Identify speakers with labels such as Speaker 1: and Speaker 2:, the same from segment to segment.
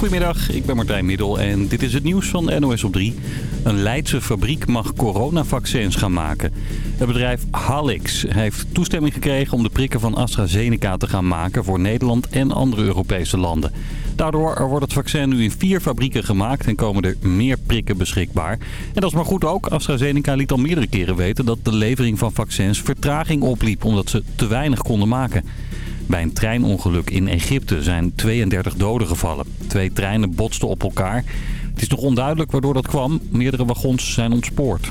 Speaker 1: Goedemiddag, ik ben Martijn Middel en dit is het nieuws van NOS op 3. Een Leidse fabriek mag coronavaccins gaan maken. Het bedrijf Halix heeft toestemming gekregen om de prikken van AstraZeneca te gaan maken voor Nederland en andere Europese landen. Daardoor wordt het vaccin nu in vier fabrieken gemaakt en komen er meer prikken beschikbaar. En dat is maar goed ook. AstraZeneca liet al meerdere keren weten dat de levering van vaccins vertraging opliep omdat ze te weinig konden maken. Bij een treinongeluk in Egypte zijn 32 doden gevallen. Twee treinen botsten op elkaar. Het is nog onduidelijk waardoor dat kwam. Meerdere wagons zijn ontspoord.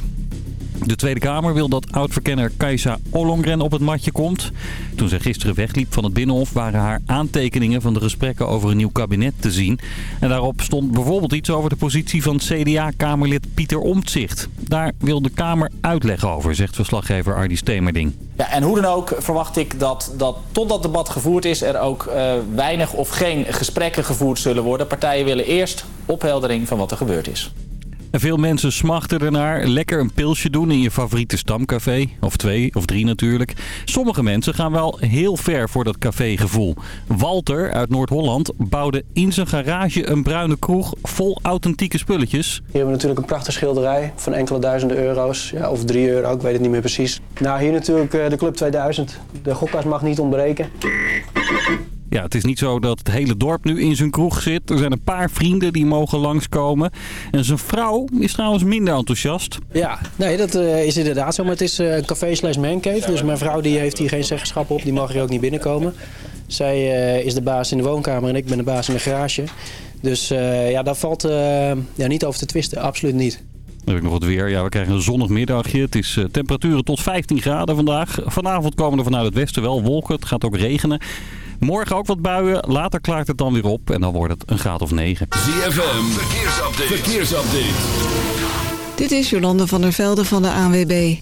Speaker 1: De Tweede Kamer wil dat oud-verkenner Kajsa Ollongren op het matje komt. Toen zij gisteren wegliep van het Binnenhof waren haar aantekeningen van de gesprekken over een nieuw kabinet te zien. En daarop stond bijvoorbeeld iets over de positie van CDA-kamerlid Pieter Omtzigt. Daar wil de Kamer uitleg over, zegt verslaggever Ardi Stemerding.
Speaker 2: Ja, en hoe dan ook verwacht ik dat, dat tot dat debat gevoerd is... er ook uh, weinig of geen gesprekken gevoerd zullen worden. Partijen willen eerst opheldering van wat er gebeurd is.
Speaker 1: Veel mensen smachten ernaar lekker een pilsje doen in je favoriete stamcafé. Of twee, of drie natuurlijk. Sommige mensen gaan wel heel ver voor dat cafégevoel. Walter uit Noord-Holland bouwde in zijn garage een bruine kroeg vol authentieke spulletjes.
Speaker 3: Hier hebben we natuurlijk een prachtige schilderij van enkele duizenden euro's. Ja, of drie euro, ik weet het niet meer precies. Nou, hier natuurlijk de Club 2000. De gokkast mag niet ontbreken.
Speaker 1: Ja, het is niet zo dat het hele dorp nu in zijn kroeg zit. Er zijn een paar vrienden die mogen langskomen. En zijn vrouw is trouwens minder enthousiast.
Speaker 3: Ja, nee, dat uh, is inderdaad zo. Maar het is uh, een café slash mancave. Dus mijn vrouw die heeft hier geen zeggenschap op. Die mag hier ook niet binnenkomen. Zij uh, is de baas in de woonkamer en ik ben de baas in de garage. Dus ja, daar valt ja, niet over te twisten. Absoluut niet.
Speaker 1: Dan heb ik nog wat weer. Ja, we krijgen een zonnig middagje. Het is temperaturen tot 15 graden vandaag. Vanavond komen er vanuit het westen wel wolken. Het gaat ook regenen. Morgen ook wat buien. Later klaart het dan weer op. En dan wordt het een graad of 9.
Speaker 4: ZFM. Verkeersupdate. Verkeersupdate.
Speaker 5: Dit is Jolande van der Velde van de ANWB.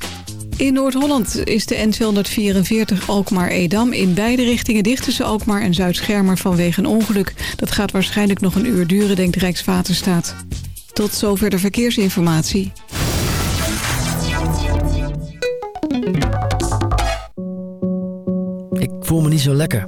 Speaker 5: In Noord-Holland is de N244 Alkmaar-Edam in beide richtingen dicht tussen Alkmaar en Zuid-Schermer vanwege een ongeluk. Dat gaat waarschijnlijk nog een uur duren, denkt Rijkswaterstaat. Tot zover de verkeersinformatie.
Speaker 6: Ik voel me niet zo lekker.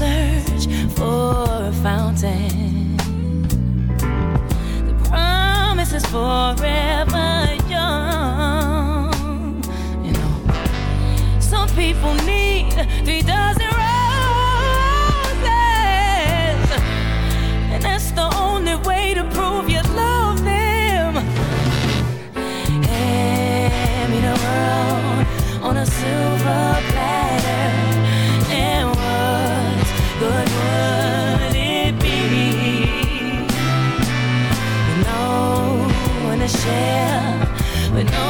Speaker 7: search for a fountain. The promise is for share no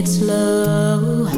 Speaker 8: Take it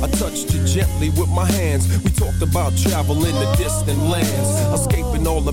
Speaker 9: I touched you gently with my hands. We talked about travel in the distant lands, escaping all the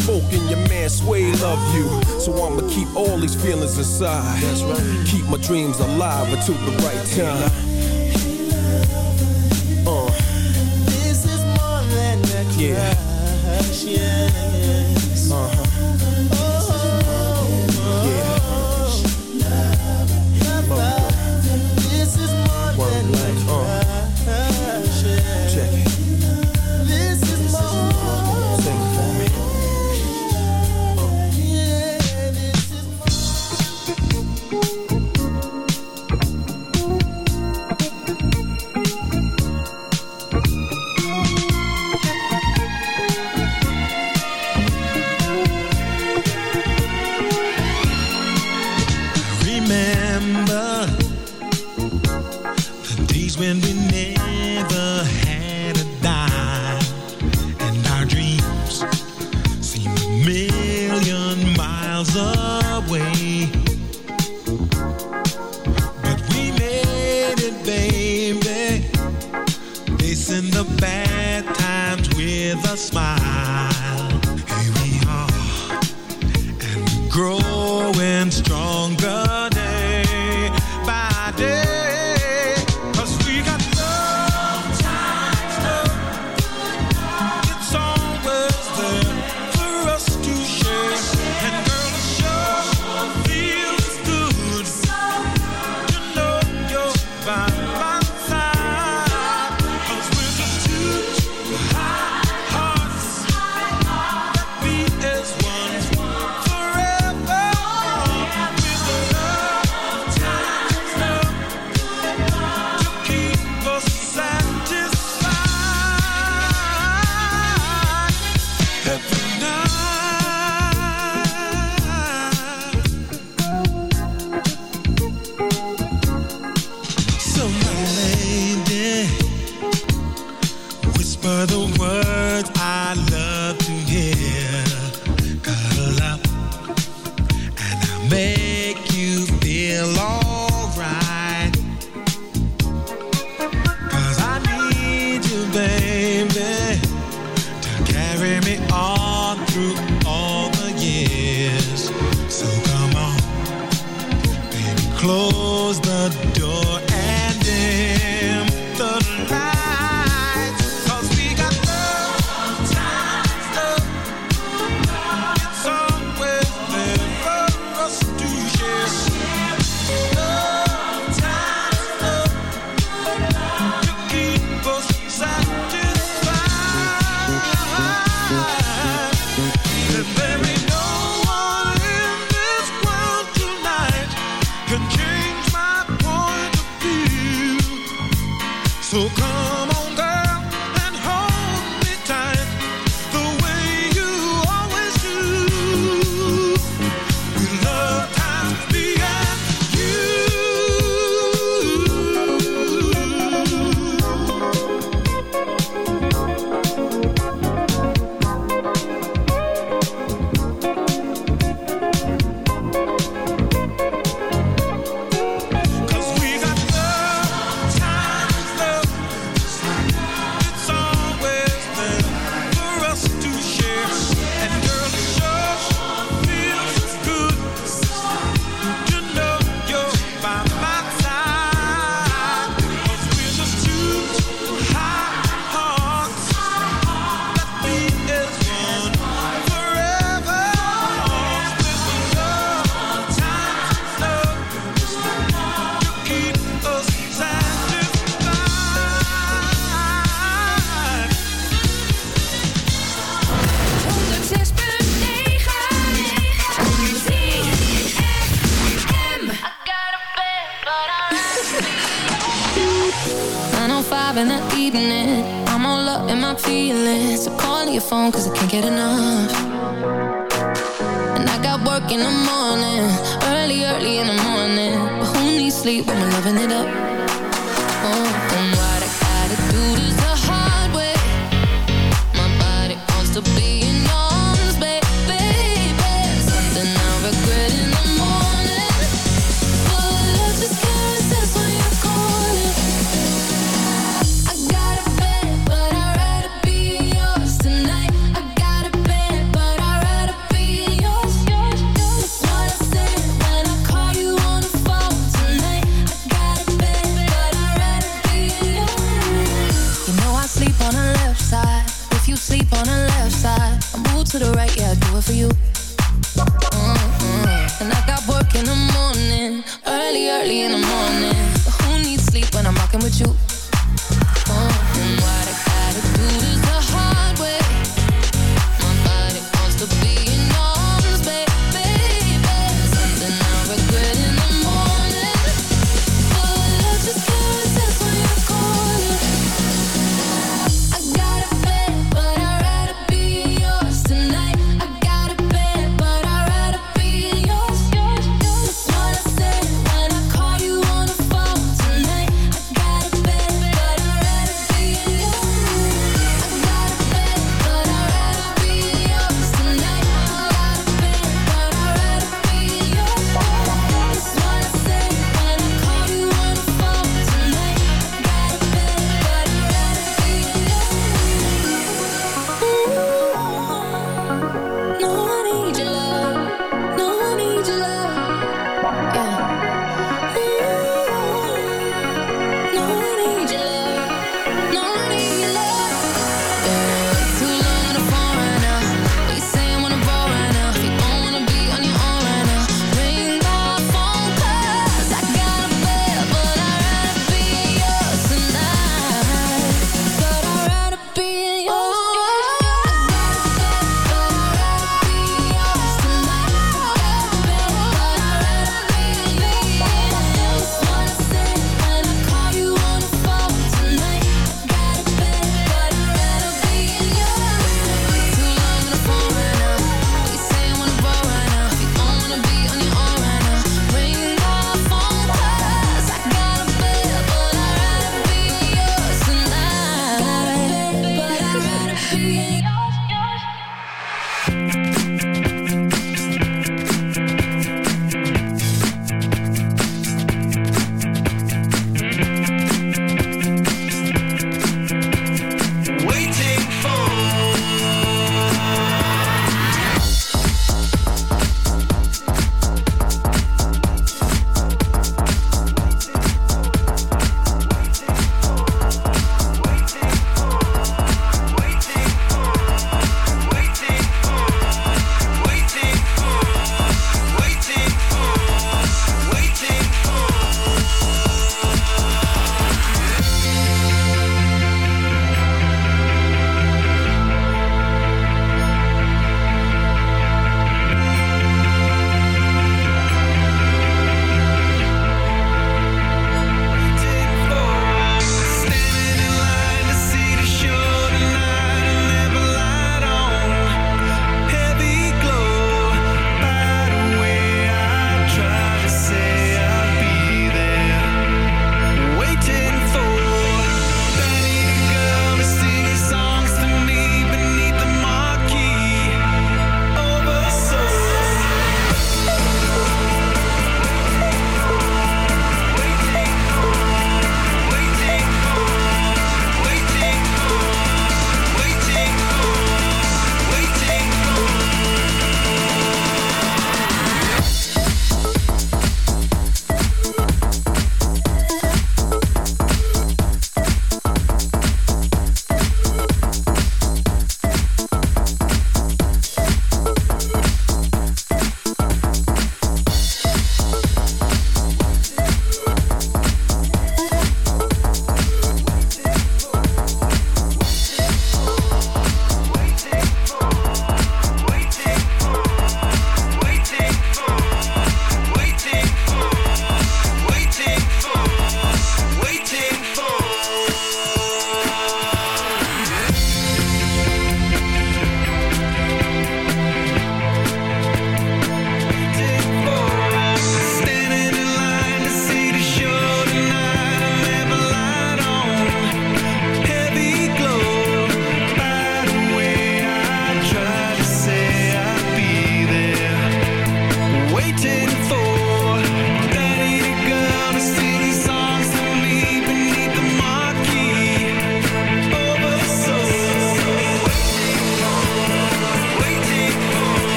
Speaker 9: spoke, and your man Sway love you. So I'ma keep all these feelings inside. That's right. Keep my dreams alive until the right time. Uh.
Speaker 10: This is more than a crush.
Speaker 9: Yeah.
Speaker 10: yes,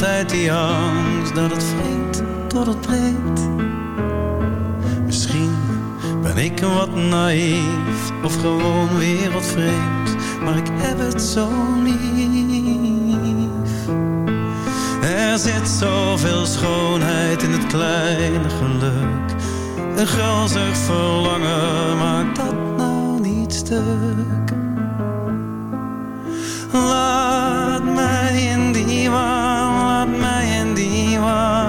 Speaker 1: altijd die angst dat het vreemd tot het breekt. Misschien ben ik wat naïef of gewoon wereldvreemd, maar ik heb het zo lief. Er zit zoveel schoonheid in het kleine geluk. Een gulzig verlangen maakt dat nou niet stuk. Laat mij in die waan
Speaker 11: anyone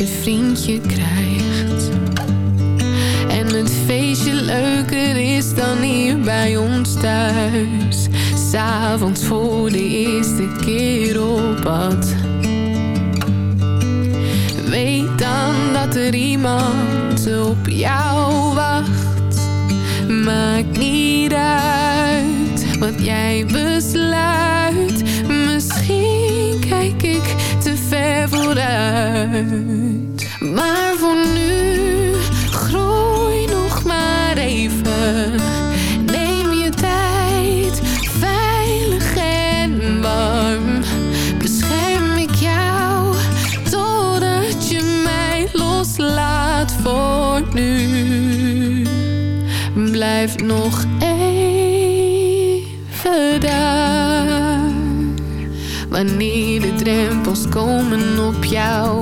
Speaker 11: een vriendje krijgt.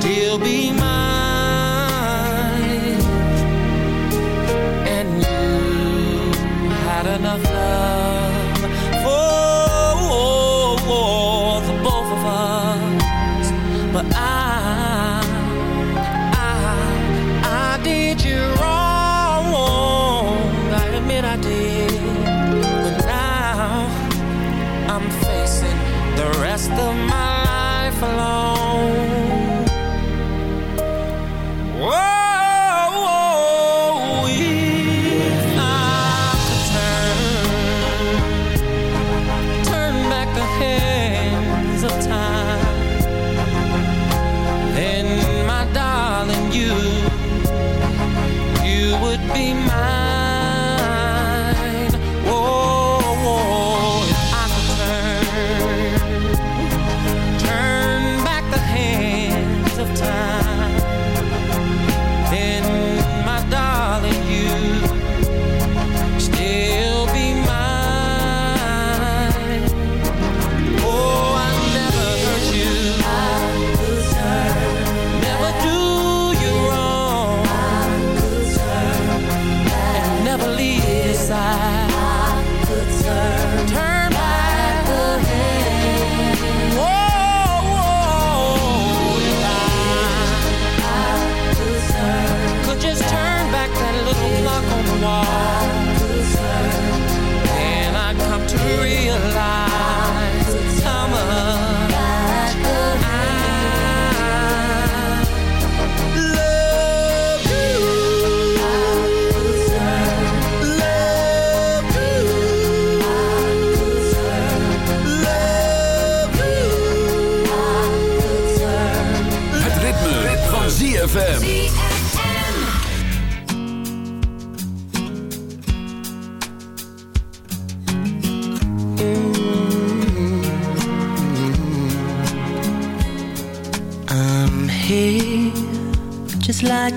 Speaker 7: Still be mine.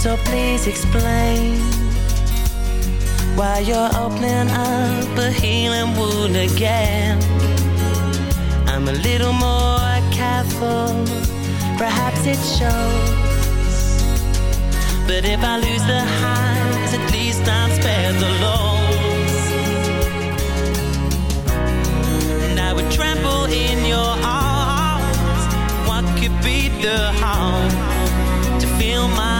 Speaker 12: so please explain why you're opening up a healing wound again. I'm a little more careful, perhaps it shows. But if I lose the highs, at least I'm spared the lows. And I would trample in your arms. What could be the harm to feel my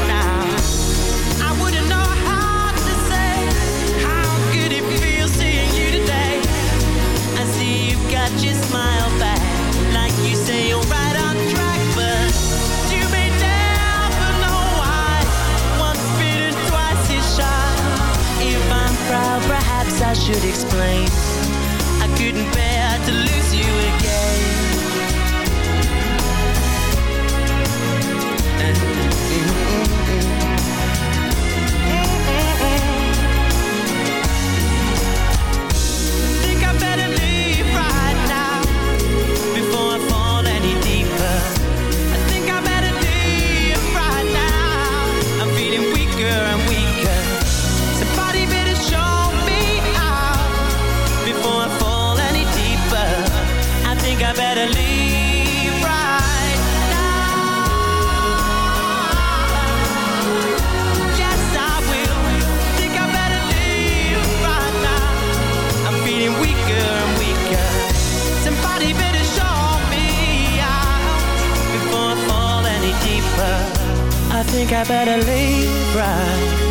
Speaker 12: I should explain. I couldn't bear think I better leave right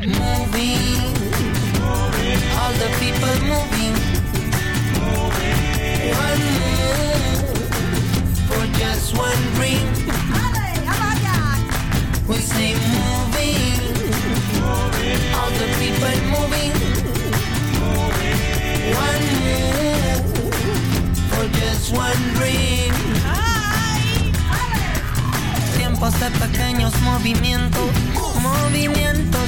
Speaker 13: Moving, all the people moving. One move for just one dream. We say moving, all the people moving. One move for just one dream. Tiempos de pequeños movimientos, movimientos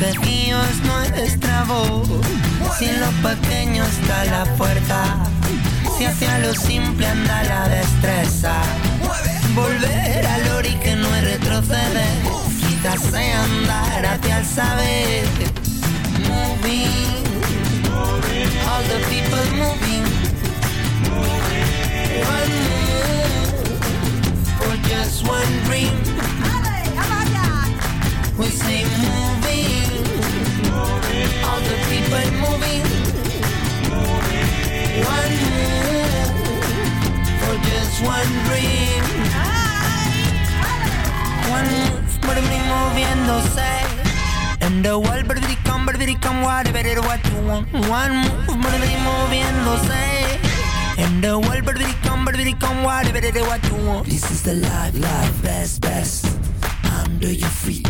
Speaker 13: Su quejío es voz. Si en lo pequeño está la fuerza, si hacia lo simple anda la destreza. Volver al ori que no es retroceder, sea andar hacia el saber. Moving, all the people moving. One move for just one dream. One dream. One move, me moviéndose. And the world, but come, but come, whatever it what you want. One move, but moviéndose. And the world, but come, but come, whatever it what you want. This is the life, life, best, best. Under your feet.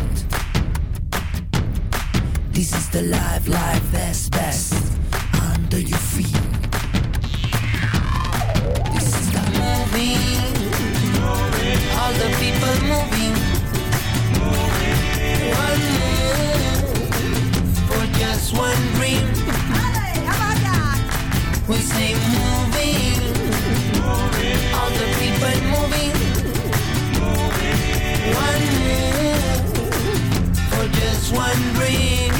Speaker 14: This is the life, life, best, best. Under your feet.
Speaker 13: Moving. All the people moving. One move for just one dream. We say moving. All the people moving. One move for just one dream.